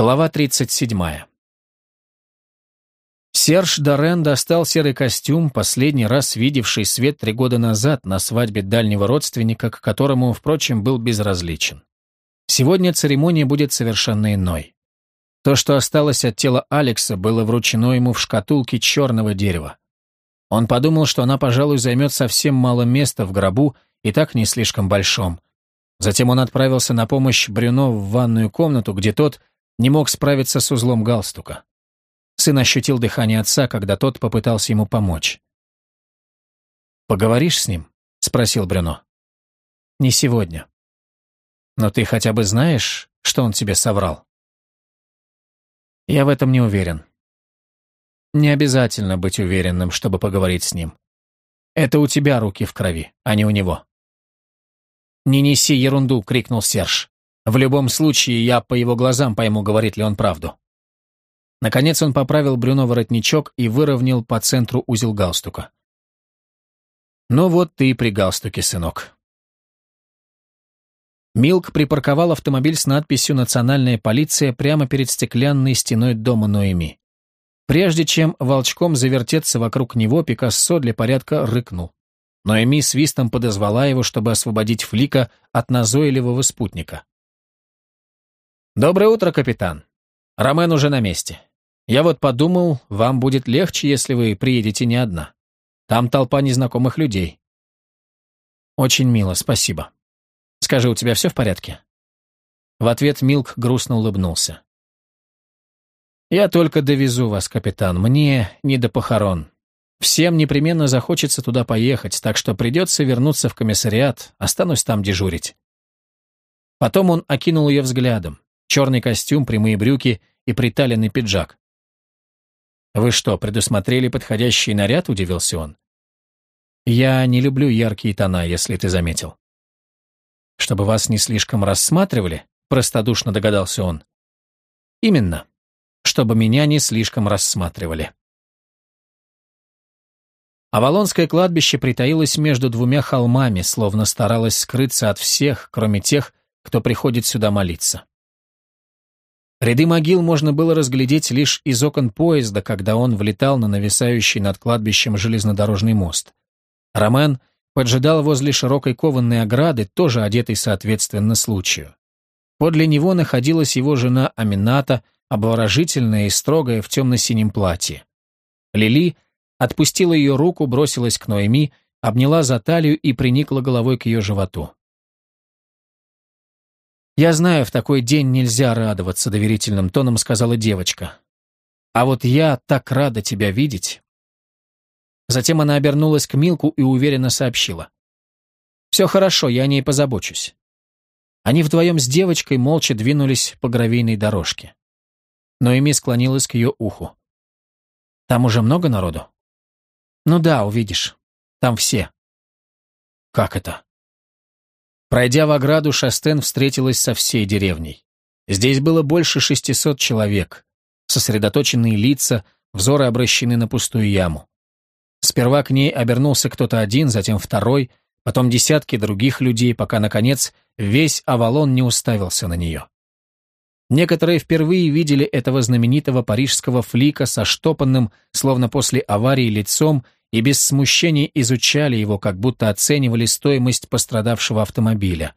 Глава 37. Серж Дорен достал серый костюм, последний раз видевший свет три года назад на свадьбе дальнего родственника, к которому, впрочем, был безразличен. Сегодня церемония будет совершенно иной. То, что осталось от тела Алекса, было вручено ему в шкатулке черного дерева. Он подумал, что она, пожалуй, займет совсем мало места в гробу и так не слишком большом. Затем он отправился на помощь Брюно в ванную комнату, где тот не мог справиться с узлом галстука. Сын ощутил дыхание отца, когда тот попытался ему помочь. «Поговоришь с ним?» — спросил Брюно. «Не сегодня. Но ты хотя бы знаешь, что он тебе соврал?» «Я в этом не уверен. Не обязательно быть уверенным, чтобы поговорить с ним. Это у тебя руки в крови, а не у него». «Не неси ерунду!» — крикнул Серж. В любом случае, я по его глазам пойму, говорит ли он правду. Наконец он поправил Брюно воротничок и выровнял по центру узел галстука. «Ну вот ты и при галстуке, сынок». Милк припарковал автомобиль с надписью «Национальная полиция» прямо перед стеклянной стеной дома Ноэми. Прежде чем волчком завертеться вокруг него, Пикассо для порядка рыкнул. Ноэми свистом подозвала его, чтобы освободить Флика от назойливого спутника. «Доброе утро, капитан. Ромен уже на месте. Я вот подумал, вам будет легче, если вы приедете не одна. Там толпа незнакомых людей». «Очень мило, спасибо. Скажи, у тебя все в порядке?» В ответ Милк грустно улыбнулся. «Я только довезу вас, капитан. Мне не до похорон. Всем непременно захочется туда поехать, так что придется вернуться в комиссариат, останусь там дежурить». Потом он окинул ее взглядом черный костюм, прямые брюки и приталенный пиджак. «Вы что, предусмотрели подходящий наряд?» – удивился он. «Я не люблю яркие тона, если ты заметил». «Чтобы вас не слишком рассматривали?» – простодушно догадался он. «Именно. Чтобы меня не слишком рассматривали». Авалонское кладбище притаилось между двумя холмами, словно старалось скрыться от всех, кроме тех, кто приходит сюда молиться. Ряды могил можно было разглядеть лишь из окон поезда, когда он влетал на нависающий над кладбищем железнодорожный мост. Ромен поджидал возле широкой кованной ограды, тоже одетый соответственно случаю. Подле него находилась его жена Амината, обворожительная и строгая в темно-синем платье. Лили отпустила ее руку, бросилась к Ноэми, обняла за талию и приникла головой к ее животу. «Я знаю, в такой день нельзя радоваться», — доверительным тоном сказала девочка. «А вот я так рада тебя видеть». Затем она обернулась к Милку и уверенно сообщила. «Все хорошо, я о ней позабочусь». Они вдвоем с девочкой молча двинулись по гравийной дорожке. Но Эми склонилась к ее уху. «Там уже много народу?» «Ну да, увидишь. Там все». «Как это?» Пройдя в ограду, Шастен встретилась со всей деревней. Здесь было больше 600 человек. Сосредоточенные лица, взоры обращены на пустую яму. Сперва к ней обернулся кто-то один, затем второй, потом десятки других людей, пока, наконец, весь Авалон не уставился на нее. Некоторые впервые видели этого знаменитого парижского флика со штопанным, словно после аварии, лицом и без смущения изучали его, как будто оценивали стоимость пострадавшего автомобиля.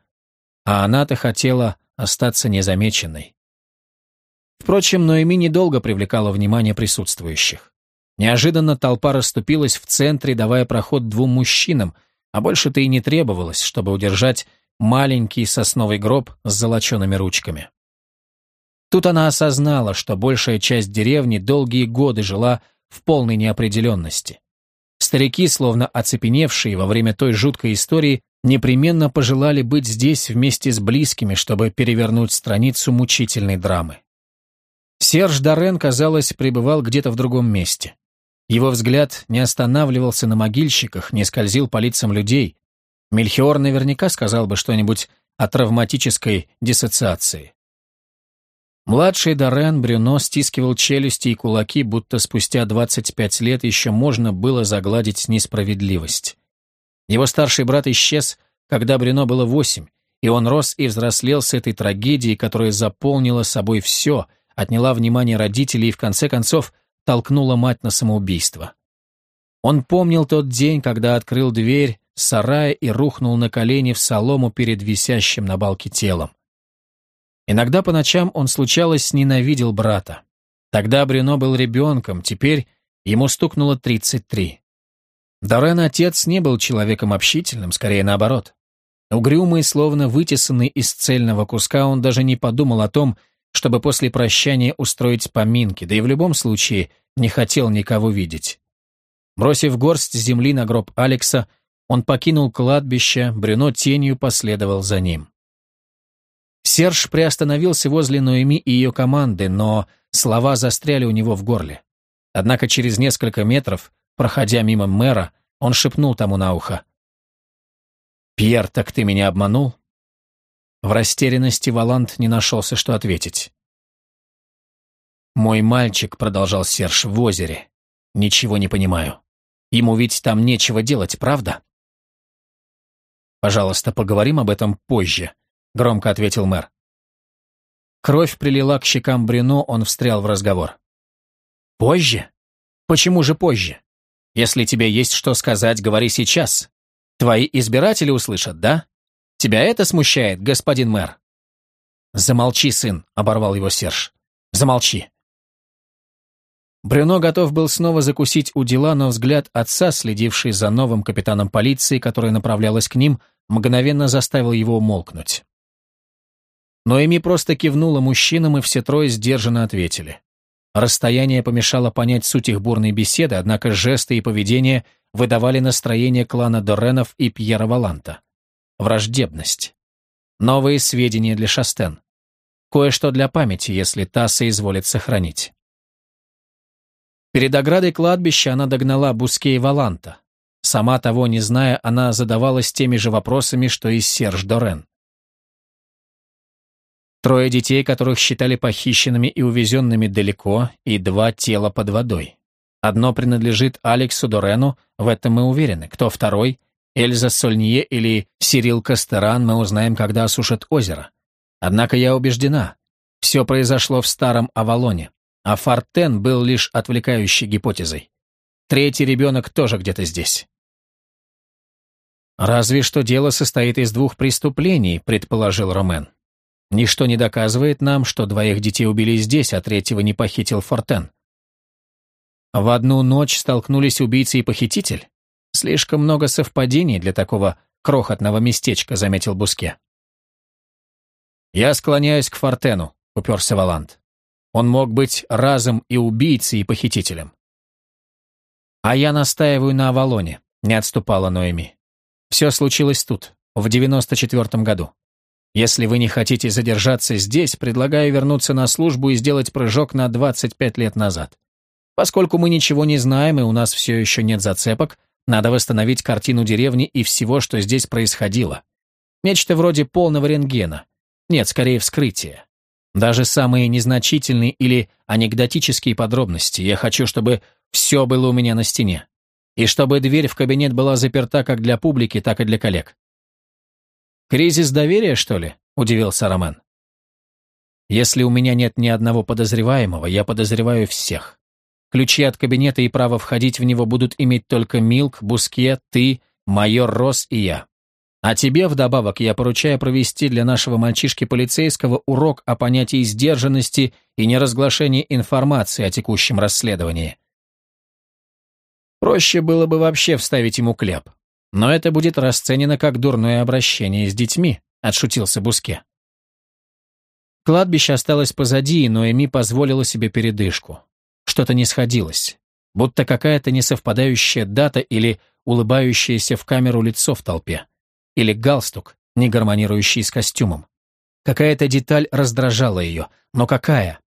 А она-то хотела остаться незамеченной. Впрочем, Ноэми недолго привлекала внимание присутствующих. Неожиданно толпа расступилась в центре, давая проход двум мужчинам, а больше-то и не требовалось, чтобы удержать маленький сосновый гроб с золочеными ручками. Тут она осознала, что большая часть деревни долгие годы жила в полной неопределенности. Старики, словно оцепеневшие во время той жуткой истории, непременно пожелали быть здесь вместе с близкими, чтобы перевернуть страницу мучительной драмы. Серж Дорен, казалось, пребывал где-то в другом месте. Его взгляд не останавливался на могильщиках, не скользил по лицам людей. Мельхиор наверняка сказал бы что-нибудь о травматической диссоциации. Младший Дорен Брюно стискивал челюсти и кулаки, будто спустя 25 лет еще можно было загладить несправедливость. Его старший брат исчез, когда Брюно было восемь, и он рос и взрослел с этой трагедией, которая заполнила собой все, отняла внимание родителей и в конце концов толкнула мать на самоубийство. Он помнил тот день, когда открыл дверь сарая и рухнул на колени в солому перед висящим на балке телом. Иногда по ночам он, случалось, ненавидел брата. Тогда Брюно был ребенком, теперь ему стукнуло 33. Дорен отец не был человеком общительным, скорее наоборот. Угрюмый, словно вытесанный из цельного куска, он даже не подумал о том, чтобы после прощания устроить поминки, да и в любом случае не хотел никого видеть. Бросив горсть земли на гроб Алекса, он покинул кладбище, Брюно тенью последовал за ним. Серж приостановился возле Ноэми и ее команды, но слова застряли у него в горле. Однако через несколько метров, проходя мимо мэра, он шепнул тому на ухо. «Пьер, так ты меня обманул?» В растерянности Валант не нашелся, что ответить. «Мой мальчик», — продолжал Серж, — «в озере. Ничего не понимаю. Ему ведь там нечего делать, правда?» «Пожалуйста, поговорим об этом позже», — громко ответил мэр. Кровь прилила к щекам Брюно, он встрял в разговор. «Позже? Почему же позже? Если тебе есть что сказать, говори сейчас. Твои избиратели услышат, да? Тебя это смущает, господин мэр?» «Замолчи, сын», — оборвал его Серж. «Замолчи». Брюно готов был снова закусить у дела, но взгляд отца, следивший за новым капитаном полиции, которая направлялась к ним, мгновенно заставил его умолкнуть. Но Эми просто кивнула мужчинам, и все трое сдержанно ответили. Расстояние помешало понять суть их бурной беседы, однако жесты и поведение выдавали настроение клана Доренов и Пьера Валанта. Враждебность. Новые сведения для Шастен. Кое-что для памяти, если та соизволит сохранить. Перед оградой кладбища она догнала Буске и Валанта. Сама того не зная, она задавалась теми же вопросами, что и Серж Дорен. Трое детей, которых считали похищенными и увезенными далеко, и два тела под водой. Одно принадлежит Алексу Дорену, в этом мы уверены. Кто второй? Эльза Сольнье или Сирил Кастеран мы узнаем, когда осушат озеро. Однако я убеждена, все произошло в старом Авалоне, а Фортен был лишь отвлекающей гипотезой. Третий ребенок тоже где-то здесь. «Разве что дело состоит из двух преступлений», — предположил Ромен. Ничто не доказывает нам, что двоих детей убили здесь, а третьего не похитил Фортен. В одну ночь столкнулись убийца и похититель? Слишком много совпадений для такого крохотного местечка, заметил Буске. Я склоняюсь к Фортену, уперся Валант. Он мог быть разом и убийцей, и похитителем. А я настаиваю на Авалоне, не отступала Ноэми. Все случилось тут, в девяносто четвертом году. Если вы не хотите задержаться здесь, предлагаю вернуться на службу и сделать прыжок на 25 лет назад. Поскольку мы ничего не знаем и у нас все еще нет зацепок, надо восстановить картину деревни и всего, что здесь происходило. Нечто вроде полного рентгена. Нет, скорее вскрытия. Даже самые незначительные или анекдотические подробности. Я хочу, чтобы все было у меня на стене. И чтобы дверь в кабинет была заперта как для публики, так и для коллег. «Кризис доверия, что ли?» – удивился Роман. «Если у меня нет ни одного подозреваемого, я подозреваю всех. Ключи от кабинета и право входить в него будут иметь только Милк, Буске, ты, майор Росс и я. А тебе, вдобавок, я поручаю провести для нашего мальчишки-полицейского урок о понятии сдержанности и неразглашении информации о текущем расследовании. Проще было бы вообще вставить ему кляп. Но это будет расценено как дурное обращение с детьми, отшутился Буске. Кладбище осталось позади, но Эми позволила себе передышку. Что-то не сходилось. Будто какая-то несовпадающая дата или улыбающееся в камеру лицо в толпе. Или галстук, не гармонирующий с костюмом. Какая-то деталь раздражала ее, но какая?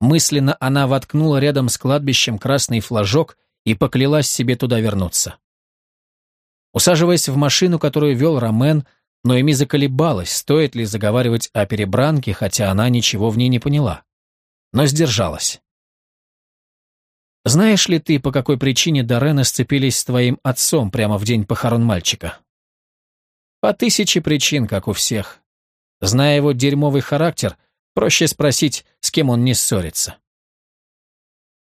Мысленно она воткнула рядом с кладбищем красный флажок и поклялась себе туда вернуться. Усаживаясь в машину, которую вел Ромен, Ноэми заколебалась, стоит ли заговаривать о перебранке, хотя она ничего в ней не поняла. Но сдержалась. «Знаешь ли ты, по какой причине Дорены сцепились с твоим отцом прямо в день похорон мальчика?» «По тысяче причин, как у всех. Зная его дерьмовый характер, Проще спросить, с кем он не ссорится.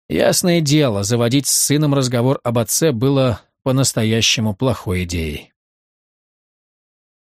Ясное дело, заводить с сыном разговор об отце было по-настоящему плохой идеей.